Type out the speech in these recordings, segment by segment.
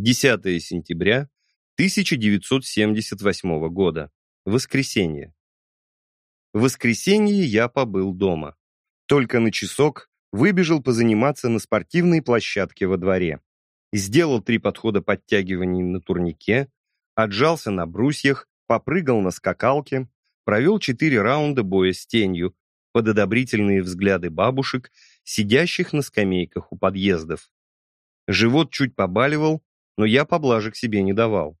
10 сентября 1978 года. Воскресенье. В воскресенье я побыл дома. Только на часок выбежал позаниматься на спортивной площадке во дворе. Сделал три подхода подтягиваний на турнике, отжался на брусьях, попрыгал на скакалке, провел четыре раунда боя с тенью под одобрительные взгляды бабушек, сидящих на скамейках у подъездов. Живот чуть побаливал, но я поблажек себе не давал.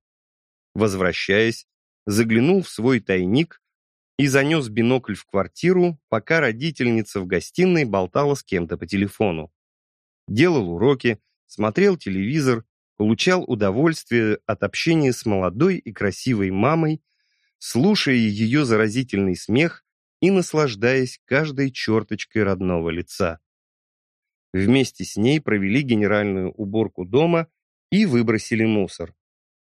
Возвращаясь, заглянул в свой тайник и занес бинокль в квартиру, пока родительница в гостиной болтала с кем-то по телефону. Делал уроки, смотрел телевизор, получал удовольствие от общения с молодой и красивой мамой, слушая ее заразительный смех и наслаждаясь каждой черточкой родного лица. Вместе с ней провели генеральную уборку дома и выбросили мусор.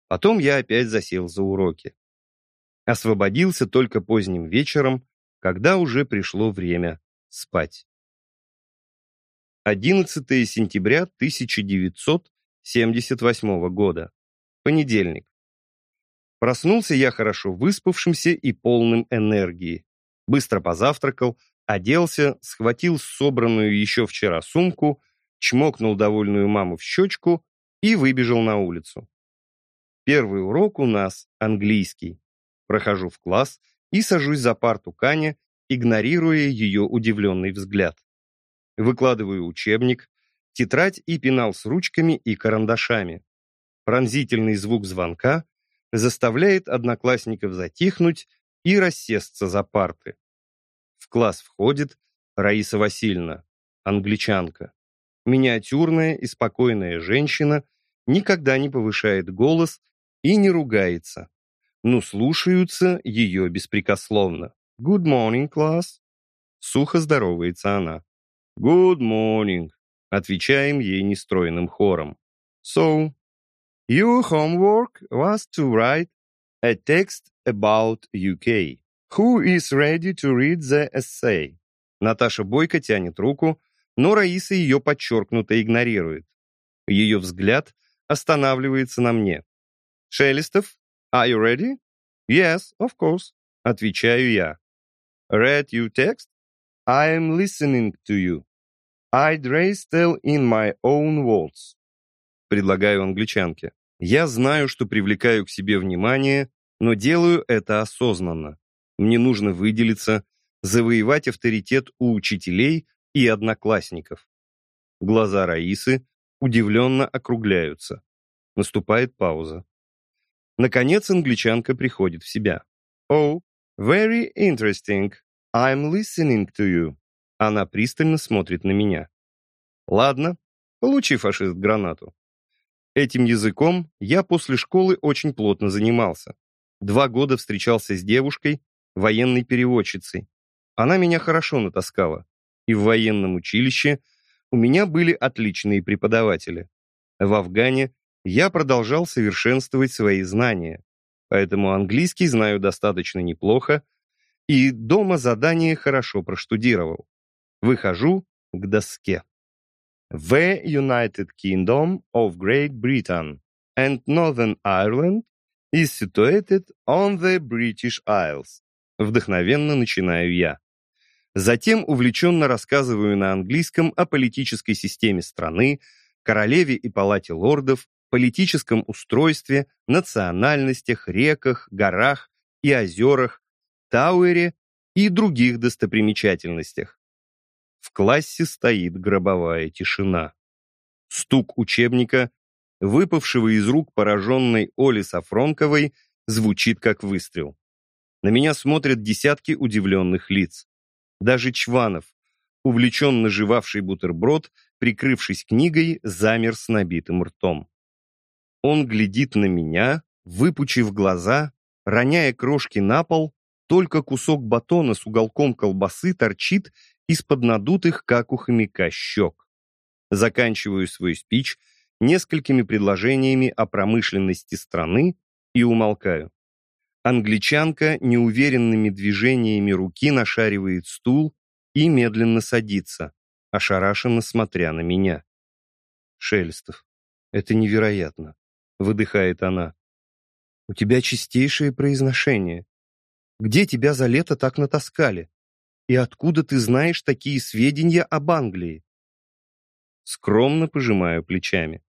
Потом я опять засел за уроки. Освободился только поздним вечером, когда уже пришло время спать. 11 сентября 1978 года. Понедельник. Проснулся я хорошо выспавшимся и полным энергии. Быстро позавтракал, оделся, схватил собранную еще вчера сумку, чмокнул довольную маму в щечку и выбежал на улицу. Первый урок у нас английский. Прохожу в класс и сажусь за парту Каня, игнорируя ее удивленный взгляд. Выкладываю учебник, тетрадь и пенал с ручками и карандашами. Пронзительный звук звонка заставляет одноклассников затихнуть и рассесться за парты. В класс входит Раиса Васильевна, англичанка. Миниатюрная и спокойная женщина никогда не повышает голос и не ругается, но слушаются ее беспрекословно. «Good morning, class!» Сухо здоровается она. «Good morning!» Отвечаем ей нестройным хором. So, your homework was to write a text about UK. Who is ready to read the essay? Наташа Бойко тянет руку, но Раиса ее подчеркнуто игнорирует. Ее взгляд останавливается на мне. «Шелестов, are you ready?» «Yes, of course», — отвечаю я. «Read you text?» «I am listening to you. I'd raise tell in my own words». Предлагаю англичанке. Я знаю, что привлекаю к себе внимание, но делаю это осознанно. Мне нужно выделиться, завоевать авторитет у учителей и одноклассников. Глаза Раисы удивленно округляются. Наступает пауза. Наконец англичанка приходит в себя. «Oh, very interesting. I'm listening to you». Она пристально смотрит на меня. «Ладно, получи, фашист, гранату». Этим языком я после школы очень плотно занимался. Два года встречался с девушкой, военной переводчицей. Она меня хорошо натаскала. И в военном училище у меня были отличные преподаватели. В Афгане я продолжал совершенствовать свои знания, поэтому английский знаю достаточно неплохо и дома задание хорошо проштудировал. Выхожу к доске. The United Kingdom of Great Britain and Northern Ireland is situated on the British Isles. Вдохновенно начинаю я. Затем увлеченно рассказываю на английском о политической системе страны, королеве и палате лордов, политическом устройстве, национальностях, реках, горах и озерах, Тауэре и других достопримечательностях. В классе стоит гробовая тишина. Стук учебника, выпавшего из рук пораженной Оли Сафронковой, звучит как выстрел. На меня смотрят десятки удивленных лиц. Даже Чванов, увлеченно жевавший бутерброд, прикрывшись книгой, замер с набитым ртом. Он глядит на меня, выпучив глаза, роняя крошки на пол, только кусок батона с уголком колбасы торчит из-под надутых, как у хомяка, щек. Заканчиваю свой спич несколькими предложениями о промышленности страны и умолкаю. Англичанка неуверенными движениями руки нашаривает стул и медленно садится, ошарашенно смотря на меня. Шелестов. Это невероятно. — выдыхает она. «У тебя чистейшее произношение. Где тебя за лето так натаскали? И откуда ты знаешь такие сведения об Англии?» Скромно пожимаю плечами.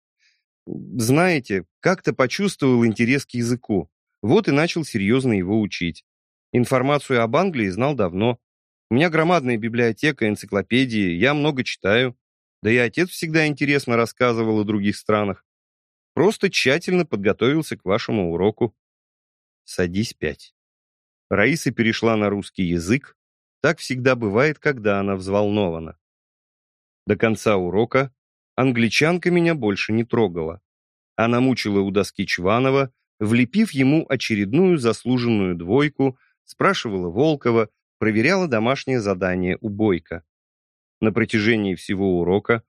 Знаете, как-то почувствовал интерес к языку. Вот и начал серьезно его учить. Информацию об Англии знал давно. У меня громадная библиотека, энциклопедии, я много читаю. Да и отец всегда интересно рассказывал о других странах. Просто тщательно подготовился к вашему уроку. Садись пять. Раиса перешла на русский язык. Так всегда бывает, когда она взволнована. До конца урока англичанка меня больше не трогала. Она мучила у доски Чванова, влепив ему очередную заслуженную двойку, спрашивала Волкова, проверяла домашнее задание у Бойко. На протяжении всего урока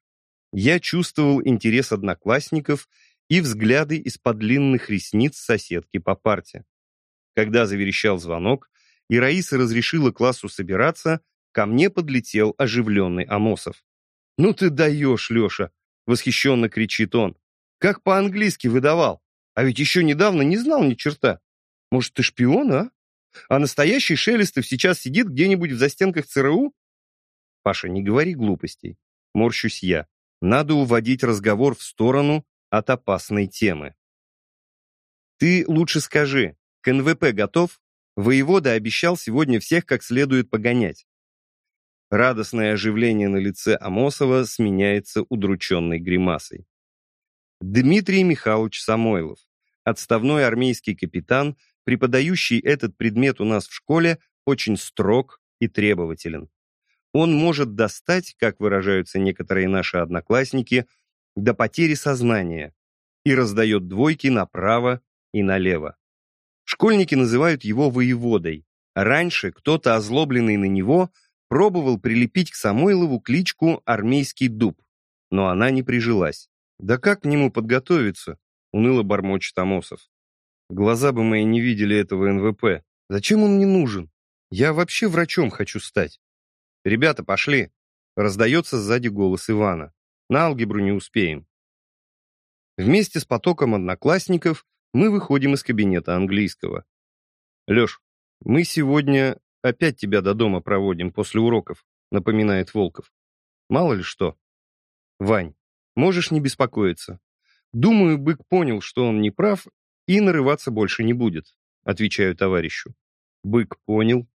я чувствовал интерес одноклассников и взгляды из-под длинных ресниц соседки по парте. Когда заверещал звонок, и Раиса разрешила классу собираться, ко мне подлетел оживленный Амосов. «Ну ты даешь, Леша!» — восхищенно кричит он. «Как по-английски выдавал! А ведь еще недавно не знал ни черта! Может, ты шпион, а? А настоящий Шелестов сейчас сидит где-нибудь в застенках ЦРУ?» «Паша, не говори глупостей!» Морщусь я. Надо уводить разговор в сторону от опасной темы. Ты лучше скажи, к НВП готов? Воевода обещал сегодня всех как следует погонять. Радостное оживление на лице Амосова сменяется удрученной гримасой. Дмитрий Михайлович Самойлов, отставной армейский капитан, преподающий этот предмет у нас в школе, очень строг и требователен. Он может достать, как выражаются некоторые наши одноклассники, до потери сознания и раздает двойки направо и налево. Школьники называют его воеводой. Раньше кто-то, озлобленный на него, пробовал прилепить к Самойлову кличку «Армейский дуб», но она не прижилась. «Да как к нему подготовиться?» — уныло бормочет Амосов. «Глаза бы мои не видели этого НВП. Зачем он мне нужен? Я вообще врачом хочу стать». «Ребята, пошли!» — раздается сзади голос Ивана. На алгебру не успеем. Вместе с потоком одноклассников мы выходим из кабинета английского. Леш, мы сегодня опять тебя до дома проводим после уроков, напоминает Волков. Мало ли что. Вань, можешь не беспокоиться. Думаю, бык понял, что он не прав и нарываться больше не будет, отвечаю товарищу. Бык понял.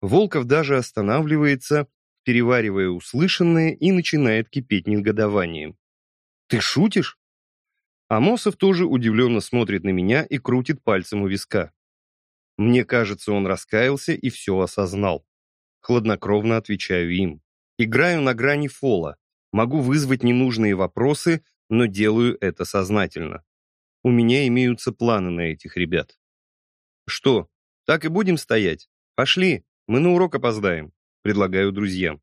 Волков даже останавливается переваривая услышанное и начинает кипеть негодованием. «Ты шутишь?» Амосов тоже удивленно смотрит на меня и крутит пальцем у виска. Мне кажется, он раскаялся и все осознал. Хладнокровно отвечаю им. Играю на грани фола. Могу вызвать ненужные вопросы, но делаю это сознательно. У меня имеются планы на этих ребят. Что, так и будем стоять? Пошли, мы на урок опоздаем предлагаю друзьям.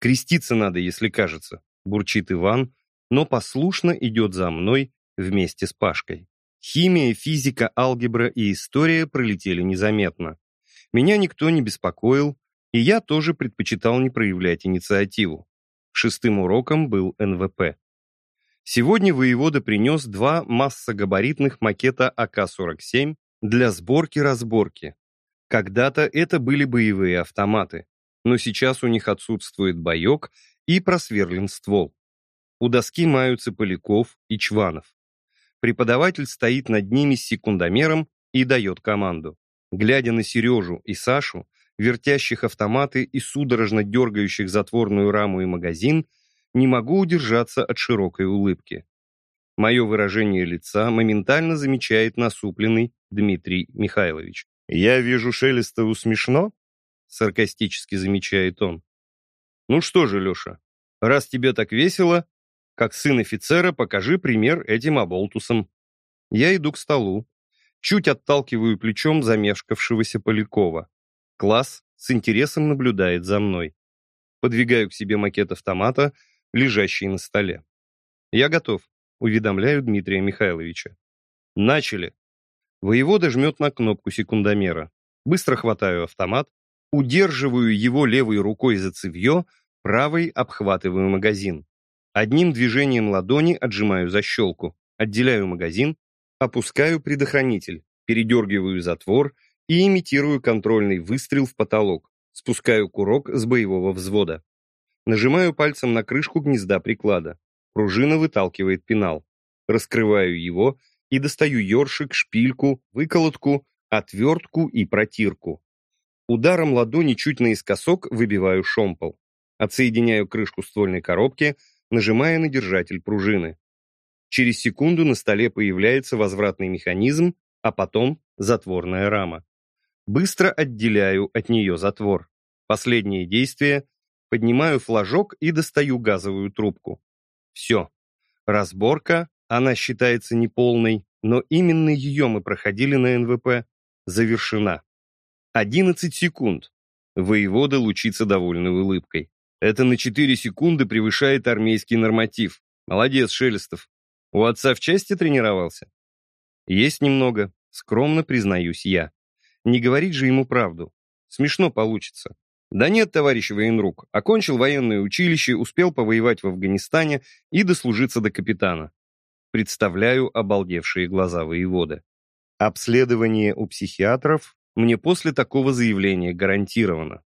«Креститься надо, если кажется», — бурчит Иван, но послушно идет за мной вместе с Пашкой. Химия, физика, алгебра и история пролетели незаметно. Меня никто не беспокоил, и я тоже предпочитал не проявлять инициативу. Шестым уроком был НВП. Сегодня воевода принес два массогабаритных макета АК-47 для сборки-разборки, когда-то это были боевые автоматы, но сейчас у них отсутствует боек и просверлен ствол. У доски маются Поляков и Чванов. Преподаватель стоит над ними с секундомером и дает команду. Глядя на Сережу и Сашу, вертящих автоматы и судорожно дергающих затворную раму и магазин, не могу удержаться от широкой улыбки. Мое выражение лица моментально замечает насупленный Дмитрий Михайлович. «Я вижу Шелестову смешно?» — саркастически замечает он. «Ну что же, Леша, раз тебе так весело, как сын офицера, покажи пример этим оболтусам». Я иду к столу, чуть отталкиваю плечом замешкавшегося Полякова. Класс с интересом наблюдает за мной. Подвигаю к себе макет автомата, лежащий на столе. «Я готов», — уведомляю Дмитрия Михайловича. «Начали!» Воевода жмет на кнопку секундомера. Быстро хватаю автомат, удерживаю его левой рукой за цевье, правой обхватываю магазин. Одним движением ладони отжимаю защелку. отделяю магазин, опускаю предохранитель, передергиваю затвор и имитирую контрольный выстрел в потолок, спускаю курок с боевого взвода. Нажимаю пальцем на крышку гнезда приклада. Пружина выталкивает пенал. Раскрываю его и достаю ёршик, шпильку, выколотку, отвертку и протирку. Ударом ладони чуть наискосок выбиваю шомпол. Отсоединяю крышку ствольной коробки, нажимая на держатель пружины. Через секунду на столе появляется возвратный механизм, а потом затворная рама. Быстро отделяю от нее затвор. Последнее действие – поднимаю флажок и достаю газовую трубку. Все. Разборка, она считается неполной, но именно ее мы проходили на НВП, завершена. 11 секунд. Воевода лучится довольной улыбкой. Это на 4 секунды превышает армейский норматив. Молодец, Шелестов. У отца в части тренировался? Есть немного, скромно признаюсь я. Не говорить же ему правду. Смешно получится. Да нет, товарищ военрук, окончил военное училище, успел повоевать в Афганистане и дослужиться до капитана. Представляю обалдевшие глаза воевода. Обследование у психиатров мне после такого заявления гарантировано.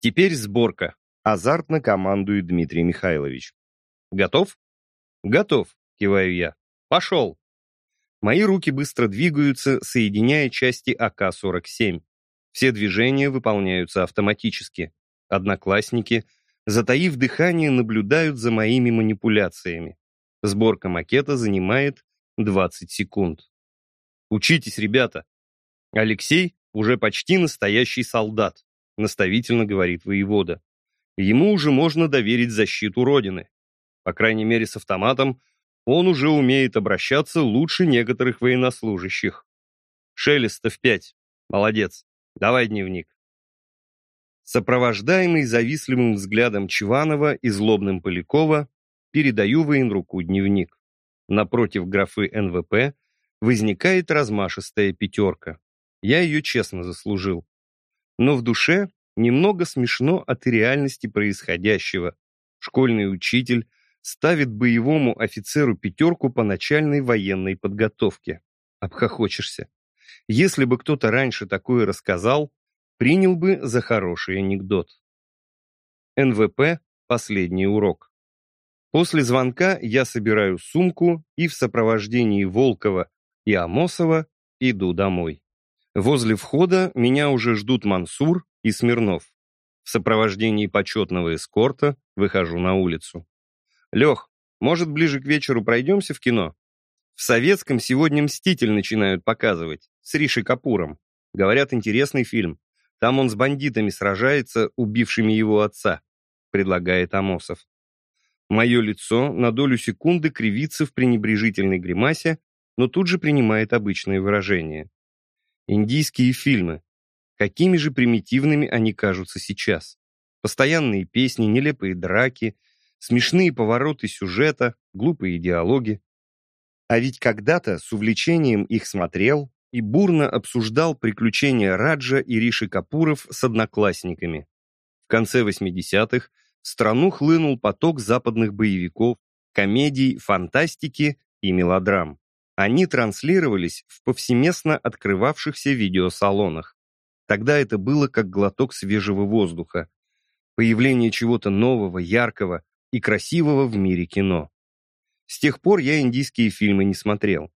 Теперь сборка. Азартно командует Дмитрий Михайлович. Готов? Готов, киваю я. Пошел. Мои руки быстро двигаются, соединяя части АК-47. Все движения выполняются автоматически. Одноклассники, затаив дыхание, наблюдают за моими манипуляциями. Сборка макета занимает 20 секунд. Учитесь, ребята. Алексей уже почти настоящий солдат, наставительно говорит воевода. Ему уже можно доверить защиту Родины. По крайней мере, с автоматом он уже умеет обращаться лучше некоторых военнослужащих. Шелестов 5. Молодец. Давай дневник. Сопровождаемый завистливым взглядом Чиванова и злобным Полякова, передаю военруку дневник. Напротив графы НВП возникает размашистая пятерка. Я ее честно заслужил. Но в душе немного смешно от реальности происходящего. Школьный учитель ставит боевому офицеру пятерку по начальной военной подготовке. Обхохочешься. Если бы кто-то раньше такое рассказал, принял бы за хороший анекдот. НВП – последний урок. После звонка я собираю сумку и в сопровождении Волкова и Амосова иду домой. Возле входа меня уже ждут Мансур и Смирнов. В сопровождении почетного эскорта выхожу на улицу. «Лех, может, ближе к вечеру пройдемся в кино?» В советском сегодня «Мститель» начинают показывать, с Риши Капуром. Говорят, интересный фильм. Там он с бандитами сражается, убившими его отца, предлагает Амосов. Мое лицо на долю секунды кривится в пренебрежительной гримасе, но тут же принимает обычное выражение. Индийские фильмы. Какими же примитивными они кажутся сейчас. Постоянные песни, нелепые драки, смешные повороты сюжета, глупые диалоги. А ведь когда-то с увлечением их смотрел и бурно обсуждал приключения Раджа и Риши Капуров с одноклассниками. В конце 80-х в страну хлынул поток западных боевиков, комедий, фантастики и мелодрам. Они транслировались в повсеместно открывавшихся видеосалонах. Тогда это было как глоток свежего воздуха, появление чего-то нового, яркого и красивого в мире кино. С тех пор я индийские фильмы не смотрел.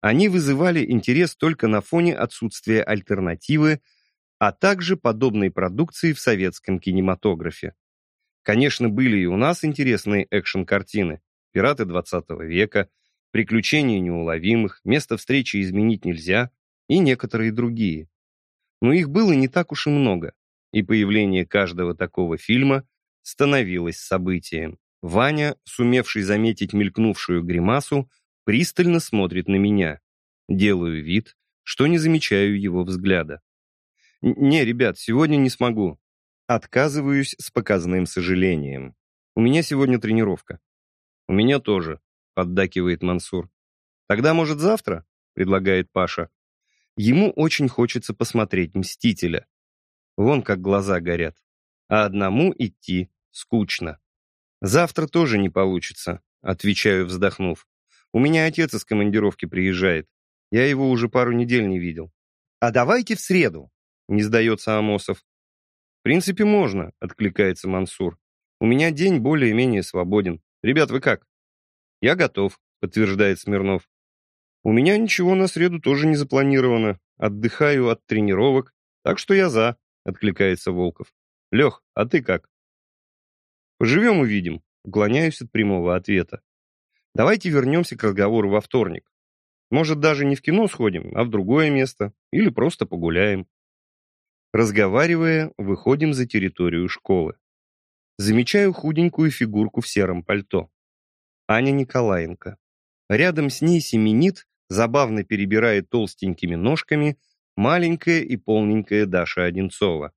Они вызывали интерес только на фоне отсутствия альтернативы, а также подобной продукции в советском кинематографе. Конечно, были и у нас интересные экшн-картины. «Пираты 20 века», «Приключения неуловимых», «Место встречи изменить нельзя» и некоторые другие. Но их было не так уж и много, и появление каждого такого фильма становилось событием. Ваня, сумевший заметить мелькнувшую гримасу, пристально смотрит на меня. Делаю вид, что не замечаю его взгляда. «Не, ребят, сегодня не смогу». Отказываюсь с показанным сожалением. «У меня сегодня тренировка». «У меня тоже», — поддакивает Мансур. «Тогда, может, завтра?» — предлагает Паша. Ему очень хочется посмотреть «Мстителя». Вон как глаза горят. А одному идти скучно. Завтра тоже не получится, отвечаю, вздохнув. У меня отец из командировки приезжает. Я его уже пару недель не видел. А давайте в среду, не сдается Амосов. В принципе, можно, откликается Мансур. У меня день более-менее свободен. Ребят, вы как? Я готов, подтверждает Смирнов. У меня ничего на среду тоже не запланировано. Отдыхаю от тренировок, так что я за, откликается Волков. Лех, а ты как? Поживем увидим, уклоняюсь от прямого ответа. Давайте вернемся к разговору во вторник. Может, даже не в кино сходим, а в другое место, или просто погуляем. Разговаривая, выходим за территорию школы. Замечаю худенькую фигурку в сером пальто. Аня Николаенко. Рядом с ней семенит, забавно перебирает толстенькими ножками, маленькая и полненькая Даша Одинцова.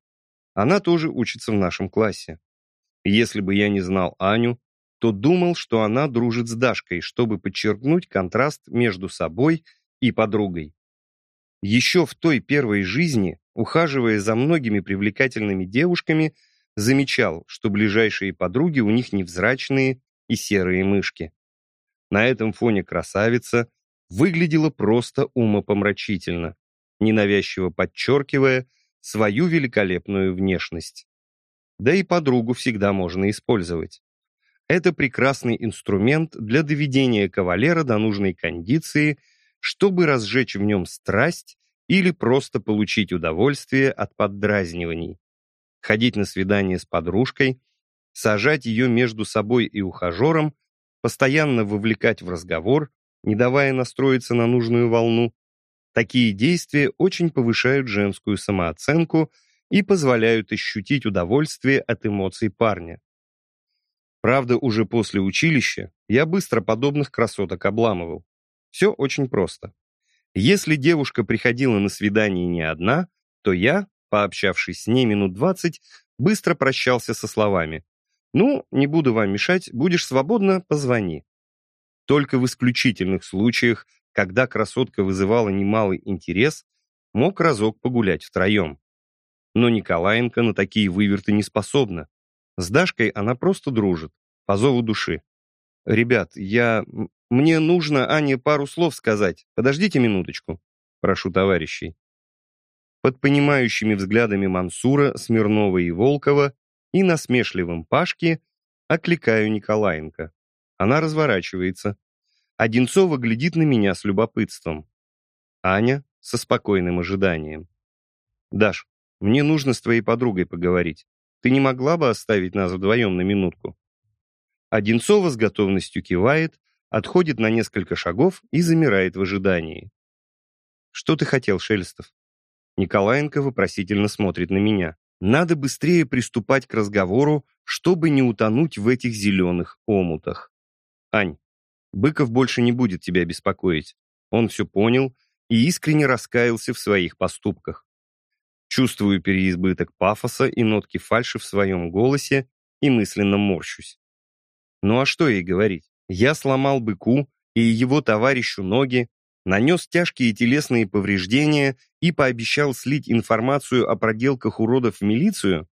Она тоже учится в нашем классе. Если бы я не знал Аню, то думал, что она дружит с Дашкой, чтобы подчеркнуть контраст между собой и подругой. Еще в той первой жизни, ухаживая за многими привлекательными девушками, замечал, что ближайшие подруги у них невзрачные и серые мышки. На этом фоне красавица выглядела просто умопомрачительно, ненавязчиво подчеркивая свою великолепную внешность. Да и подругу всегда можно использовать. Это прекрасный инструмент для доведения кавалера до нужной кондиции, чтобы разжечь в нем страсть или просто получить удовольствие от поддразниваний. Ходить на свидание с подружкой, сажать ее между собой и ухажером, постоянно вовлекать в разговор, не давая настроиться на нужную волну. Такие действия очень повышают женскую самооценку и позволяют ощутить удовольствие от эмоций парня. Правда, уже после училища я быстро подобных красоток обламывал. Все очень просто. Если девушка приходила на свидание не одна, то я, пообщавшись с ней минут двадцать, быстро прощался со словами «Ну, не буду вам мешать, будешь свободно, позвони». Только в исключительных случаях, когда красотка вызывала немалый интерес, мог разок погулять втроем. Но Николаенко на такие выверты не способна. С Дашкой она просто дружит, по зову души. «Ребят, я... Мне нужно Ане пару слов сказать. Подождите минуточку. Прошу товарищей». Под понимающими взглядами Мансура, Смирнова и Волкова и насмешливым Пашки окликаю Николаенко. Она разворачивается. Одинцова глядит на меня с любопытством. Аня со спокойным ожиданием. «Даш, мне нужно с твоей подругой поговорить. Ты не могла бы оставить нас вдвоем на минутку?» Одинцова с готовностью кивает, отходит на несколько шагов и замирает в ожидании. «Что ты хотел, Шелестов?» Николаенко вопросительно смотрит на меня. «Надо быстрее приступать к разговору, чтобы не утонуть в этих зеленых омутах. Ань, Быков больше не будет тебя беспокоить. Он все понял и искренне раскаялся в своих поступках. Чувствую переизбыток пафоса и нотки фальши в своем голосе и мысленно морщусь. Ну а что ей говорить? Я сломал быку и его товарищу ноги, нанес тяжкие телесные повреждения и пообещал слить информацию о проделках уродов в милицию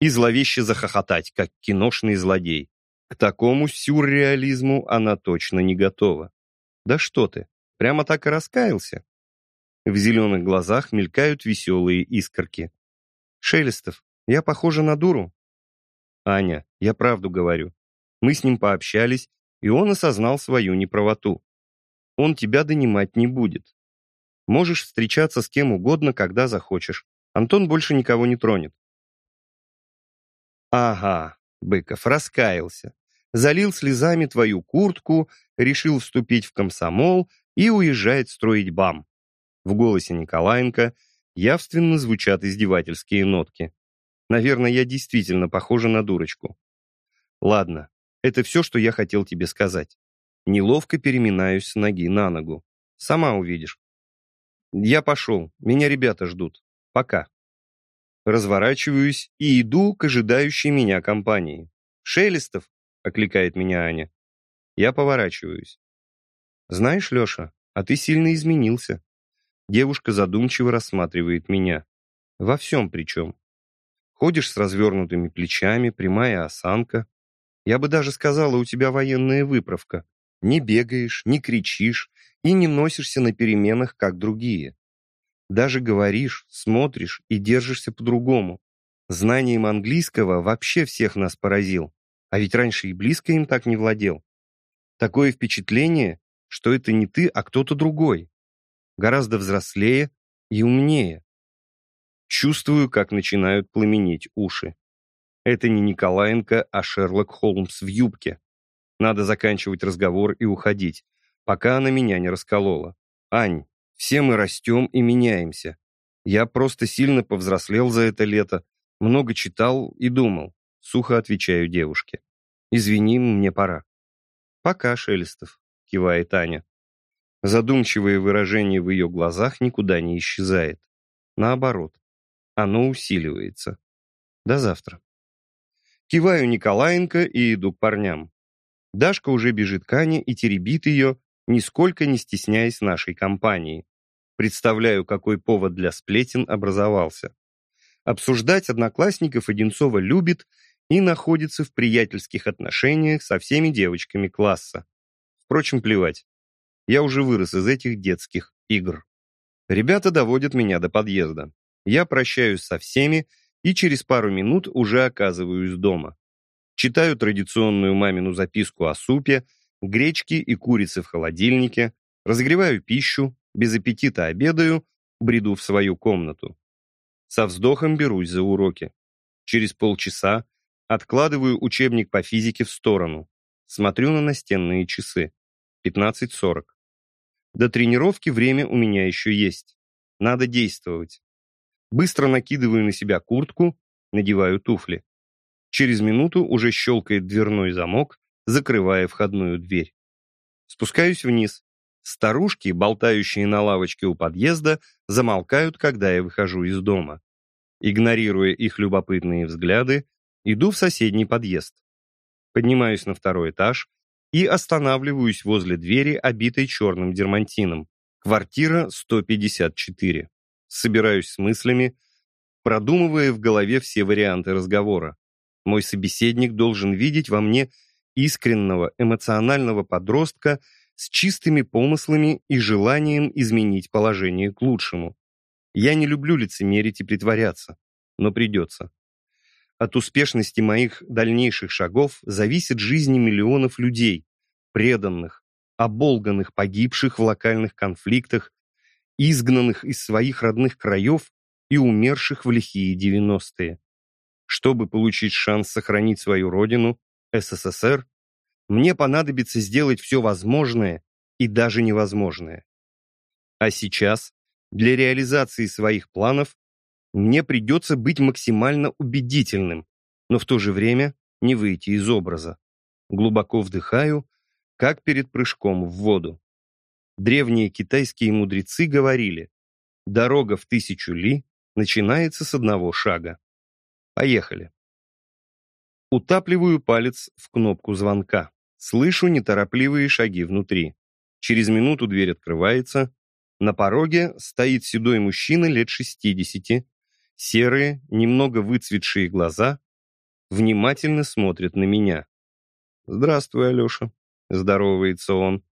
и зловеще захохотать, как киношный злодей. К такому сюрреализму она точно не готова. Да что ты, прямо так и раскаялся? В зеленых глазах мелькают веселые искорки. «Шелестов, я похожа на дуру?» «Аня, я правду говорю. Мы с ним пообщались, и он осознал свою неправоту. Он тебя донимать не будет. Можешь встречаться с кем угодно, когда захочешь. Антон больше никого не тронет». «Ага», — Быков раскаялся. Залил слезами твою куртку, решил вступить в комсомол и уезжает строить БАМ. В голосе Николаенко явственно звучат издевательские нотки. Наверное, я действительно похожа на дурочку. Ладно, это все, что я хотел тебе сказать. Неловко переминаюсь с ноги на ногу. Сама увидишь. Я пошел, меня ребята ждут. Пока. Разворачиваюсь и иду к ожидающей меня компании. «Шелестов!» — окликает меня Аня. Я поворачиваюсь. «Знаешь, Леша, а ты сильно изменился. Девушка задумчиво рассматривает меня. Во всем причем. Ходишь с развернутыми плечами, прямая осанка. Я бы даже сказала, у тебя военная выправка. Не бегаешь, не кричишь и не носишься на переменах, как другие. Даже говоришь, смотришь и держишься по-другому. Знанием английского вообще всех нас поразил, а ведь раньше и близко им так не владел. Такое впечатление, что это не ты, а кто-то другой. Гораздо взрослее и умнее. Чувствую, как начинают пламенеть уши. Это не Николаенко, а Шерлок Холмс в юбке. Надо заканчивать разговор и уходить, пока она меня не расколола. Ань, все мы растем и меняемся. Я просто сильно повзрослел за это лето, много читал и думал. Сухо отвечаю девушке. Извини, мне пора. Пока, Шелестов, кивает Аня. Задумчивое выражение в ее глазах никуда не исчезает. Наоборот, оно усиливается. До завтра. Киваю Николаенко и иду к парням. Дашка уже бежит к Ане и теребит ее, нисколько не стесняясь нашей компании. Представляю, какой повод для сплетен образовался. Обсуждать одноклассников Одинцова любит и находится в приятельских отношениях со всеми девочками класса. Впрочем, плевать. Я уже вырос из этих детских игр. Ребята доводят меня до подъезда. Я прощаюсь со всеми и через пару минут уже оказываюсь дома. Читаю традиционную мамину записку о супе, гречке и курице в холодильнике, разогреваю пищу, без аппетита обедаю, бреду в свою комнату. Со вздохом берусь за уроки. Через полчаса откладываю учебник по физике в сторону. Смотрю на настенные часы. 15.40. До тренировки время у меня еще есть. Надо действовать. Быстро накидываю на себя куртку, надеваю туфли. Через минуту уже щелкает дверной замок, закрывая входную дверь. Спускаюсь вниз. Старушки, болтающие на лавочке у подъезда, замолкают, когда я выхожу из дома. Игнорируя их любопытные взгляды, иду в соседний подъезд. Поднимаюсь на второй этаж и останавливаюсь возле двери, обитой черным дермантином. Квартира 154 собираюсь с мыслями, продумывая в голове все варианты разговора. Мой собеседник должен видеть во мне искреннего, эмоционального подростка с чистыми помыслами и желанием изменить положение к лучшему. Я не люблю лицемерить и притворяться, но придется. От успешности моих дальнейших шагов зависит жизни миллионов людей, преданных, оболганных, погибших в локальных конфликтах изгнанных из своих родных краев и умерших в лихие 90-е. Чтобы получить шанс сохранить свою родину, СССР, мне понадобится сделать все возможное и даже невозможное. А сейчас, для реализации своих планов, мне придется быть максимально убедительным, но в то же время не выйти из образа. Глубоко вдыхаю, как перед прыжком в воду. Древние китайские мудрецы говорили, дорога в тысячу ли начинается с одного шага. Поехали. Утапливаю палец в кнопку звонка. Слышу неторопливые шаги внутри. Через минуту дверь открывается. На пороге стоит седой мужчина лет 60. Серые, немного выцветшие глаза внимательно смотрят на меня. «Здравствуй, Алеша», — здоровается он.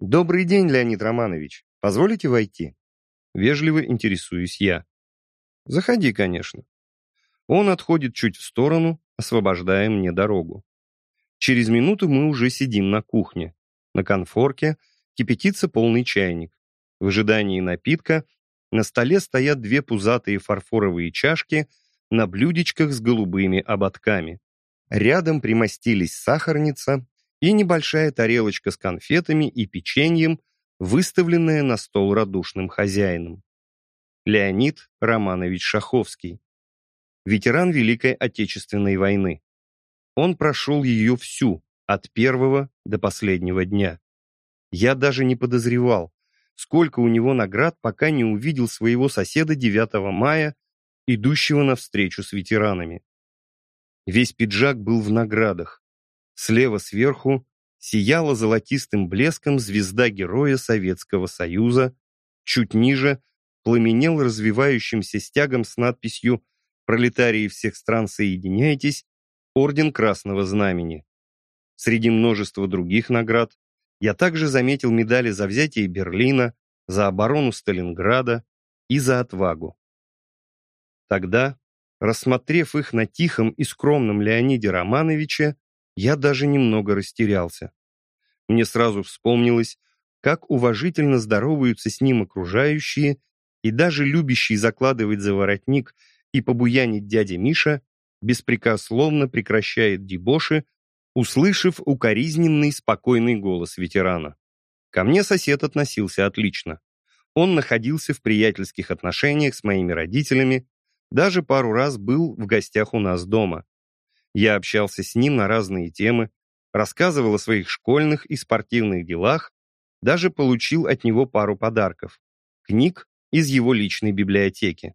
«Добрый день, Леонид Романович. Позволите войти?» Вежливо интересуюсь я. «Заходи, конечно». Он отходит чуть в сторону, освобождая мне дорогу. Через минуту мы уже сидим на кухне. На конфорке кипятится полный чайник. В ожидании напитка на столе стоят две пузатые фарфоровые чашки на блюдечках с голубыми ободками. Рядом примостились сахарница, и небольшая тарелочка с конфетами и печеньем, выставленная на стол радушным хозяином. Леонид Романович Шаховский. Ветеран Великой Отечественной войны. Он прошел ее всю, от первого до последнего дня. Я даже не подозревал, сколько у него наград, пока не увидел своего соседа 9 мая, идущего навстречу с ветеранами. Весь пиджак был в наградах, Слева сверху сияла золотистым блеском звезда Героя Советского Союза, чуть ниже пламенел развивающимся стягом с надписью «Пролетарии всех стран, соединяйтесь!» Орден Красного Знамени. Среди множества других наград я также заметил медали за взятие Берлина, за оборону Сталинграда и за отвагу. Тогда, рассмотрев их на тихом и скромном Леониде Романовиче, я даже немного растерялся. Мне сразу вспомнилось, как уважительно здороваются с ним окружающие, и даже любящий закладывать за воротник и побуянить дядя Миша беспрекословно прекращает дебоши, услышав укоризненный спокойный голос ветерана. Ко мне сосед относился отлично. Он находился в приятельских отношениях с моими родителями, даже пару раз был в гостях у нас дома. Я общался с ним на разные темы, рассказывал о своих школьных и спортивных делах, даже получил от него пару подарков. Книг из его личной библиотеки.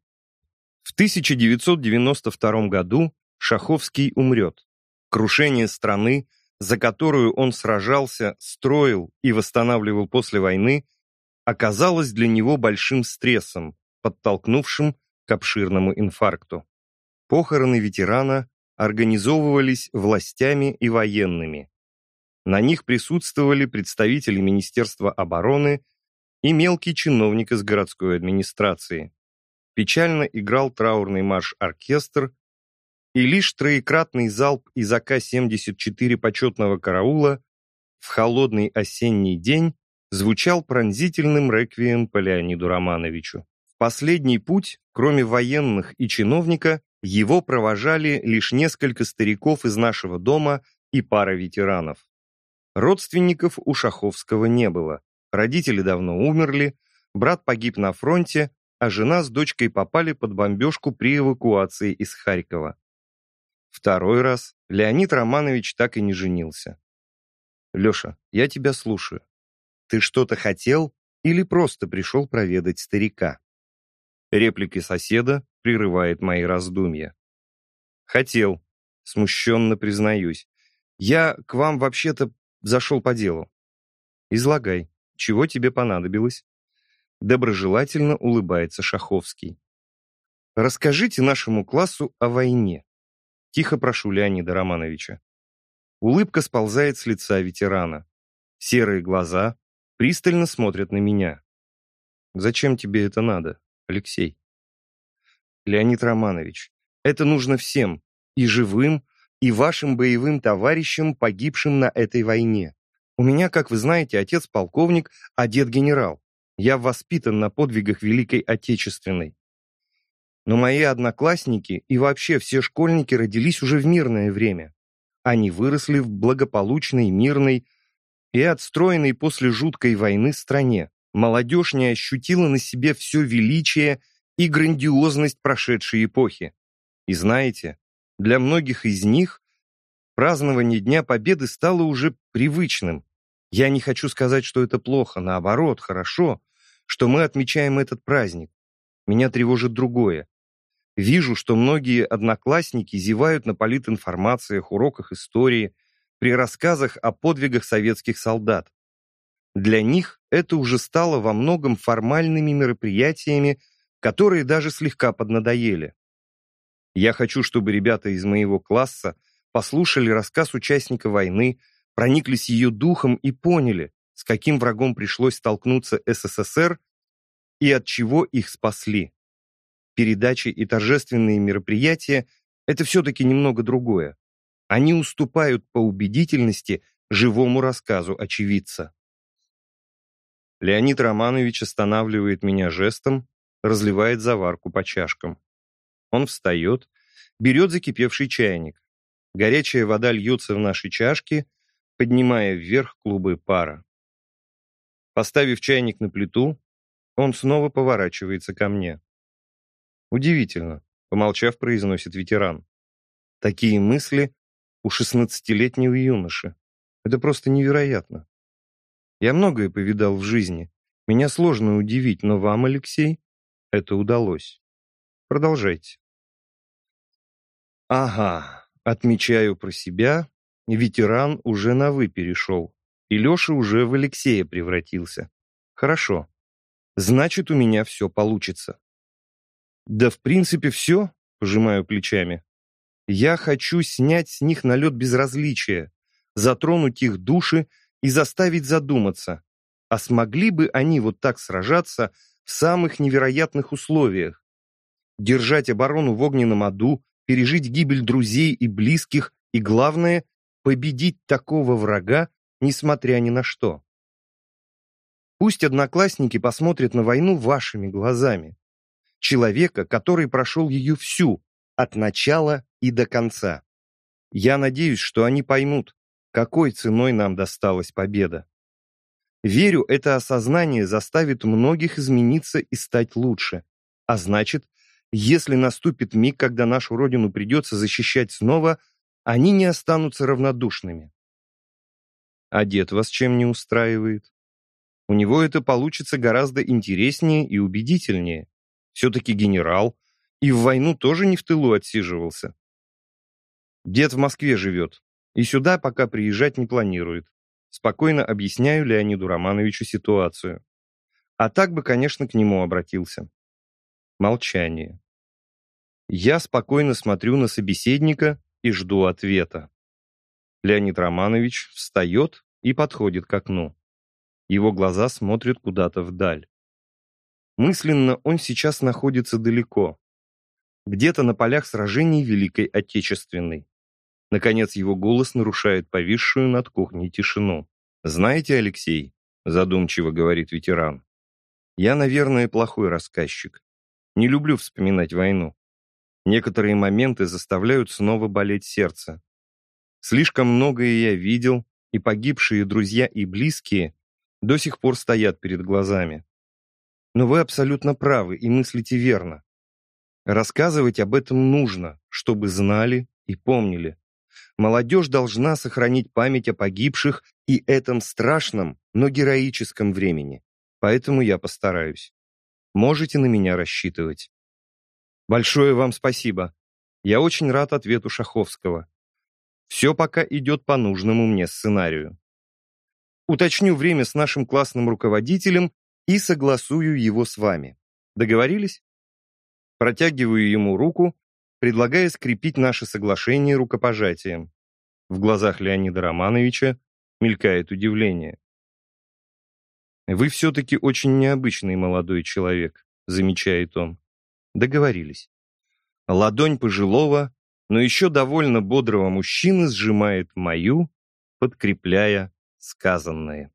В 1992 году Шаховский умрет. Крушение страны, за которую он сражался, строил и восстанавливал после войны, оказалось для него большим стрессом, подтолкнувшим к обширному инфаркту. Похороны ветерана организовывались властями и военными. На них присутствовали представители Министерства обороны и мелкий чиновник из городской администрации. Печально играл траурный марш-оркестр, и лишь троекратный залп из АК-74 почетного караула в холодный осенний день звучал пронзительным реквием по Леониду Романовичу. В последний путь, кроме военных и чиновника, его провожали лишь несколько стариков из нашего дома и пара ветеранов. Родственников у Шаховского не было. Родители давно умерли, брат погиб на фронте, а жена с дочкой попали под бомбежку при эвакуации из Харькова. Второй раз Леонид Романович так и не женился. «Леша, я тебя слушаю. Ты что-то хотел или просто пришел проведать старика?» Реплики соседа прерывает мои раздумья. «Хотел», смущенно признаюсь. «Я к вам вообще-то зашел по делу». «Излагай, чего тебе понадобилось?» Доброжелательно улыбается Шаховский. «Расскажите нашему классу о войне. Тихо прошу Леонида Романовича. Улыбка сползает с лица ветерана. Серые глаза пристально смотрят на меня. Зачем тебе это надо, Алексей? Леонид Романович, это нужно всем, и живым, и вашим боевым товарищам, погибшим на этой войне. У меня, как вы знаете, отец полковник, а дед генерал. Я воспитан на подвигах Великой Отечественной. Но мои одноклассники и вообще все школьники родились уже в мирное время. Они выросли в благополучной, мирной и отстроенной после жуткой войны стране. Молодежь не ощутила на себе все величие и грандиозность прошедшей эпохи. И знаете, для многих из них празднование Дня Победы стало уже привычным. Я не хочу сказать, что это плохо, наоборот, хорошо, что мы отмечаем этот праздник. Меня тревожит другое. Вижу, что многие одноклассники зевают на политинформациях, уроках истории, при рассказах о подвигах советских солдат. Для них это уже стало во многом формальными мероприятиями, которые даже слегка поднадоели. Я хочу, чтобы ребята из моего класса послушали рассказ участника войны, прониклись ее духом и поняли, с каким врагом пришлось столкнуться СССР и от чего их спасли передачи и торжественные мероприятия – это все-таки немного другое. Они уступают по убедительности живому рассказу очевидца. Леонид Романович останавливает меня жестом, разливает заварку по чашкам. Он встает, берет закипевший чайник. Горячая вода льется в наши чашки, поднимая вверх клубы пара. Поставив чайник на плиту, он снова поворачивается ко мне. Удивительно, помолчав, произносит ветеран. Такие мысли у шестнадцатилетнего юноши. Это просто невероятно. Я многое повидал в жизни. Меня сложно удивить, но вам, Алексей, это удалось. Продолжайте. Ага, отмечаю про себя, ветеран уже на «вы» перешел, и Леша уже в Алексея превратился. Хорошо. Значит, у меня все получится. Да, в принципе, все, пожимаю плечами. Я хочу снять с них налет безразличия, затронуть их души и заставить задуматься, а смогли бы они вот так сражаться в самых невероятных условиях? Держать оборону в огненном аду, пережить гибель друзей и близких и, главное, победить такого врага, несмотря ни на что. Пусть одноклассники посмотрят на войну вашими глазами. Человека, который прошел ее всю, от начала и до конца. Я надеюсь, что они поймут, какой ценой нам досталась победа. Верю, это осознание заставит многих измениться и стать лучше. А значит, если наступит миг, когда нашу Родину придется защищать снова, они не останутся равнодушными. А дед вас чем не устраивает? У него это получится гораздо интереснее и убедительнее. Все-таки генерал, и в войну тоже не в тылу отсиживался. Дед в Москве живет, и сюда пока приезжать не планирует. Спокойно объясняю Леониду Романовичу ситуацию. А так бы, конечно, к нему обратился. Молчание. Я спокойно смотрю на собеседника и жду ответа. Леонид Романович встает и подходит к окну. Его глаза смотрят куда-то вдаль. Мысленно он сейчас находится далеко. Где-то на полях сражений Великой Отечественной. Наконец его голос нарушает повисшую над кухней тишину. «Знаете, Алексей», — задумчиво говорит ветеран, «я, наверное, плохой рассказчик. Не люблю вспоминать войну. Некоторые моменты заставляют снова болеть сердце. Слишком многое я видел, и погибшие друзья и близкие до сих пор стоят перед глазами. Но вы абсолютно правы и мыслите верно. Рассказывать об этом нужно, чтобы знали и помнили. Молодежь должна сохранить память о погибших и этом страшном, но героическом времени. Поэтому я постараюсь. Можете на меня рассчитывать. Большое вам спасибо. Я очень рад ответу Шаховского. Все пока идет по нужному мне сценарию. Уточню время с нашим классным руководителем и согласую его с вами. Договорились? Протягиваю ему руку, предлагая скрепить наше соглашение рукопожатием. В глазах Леонида Романовича мелькает удивление. «Вы все-таки очень необычный молодой человек», — замечает он. Договорились. Ладонь пожилого, но еще довольно бодрого мужчины сжимает мою, подкрепляя сказанное.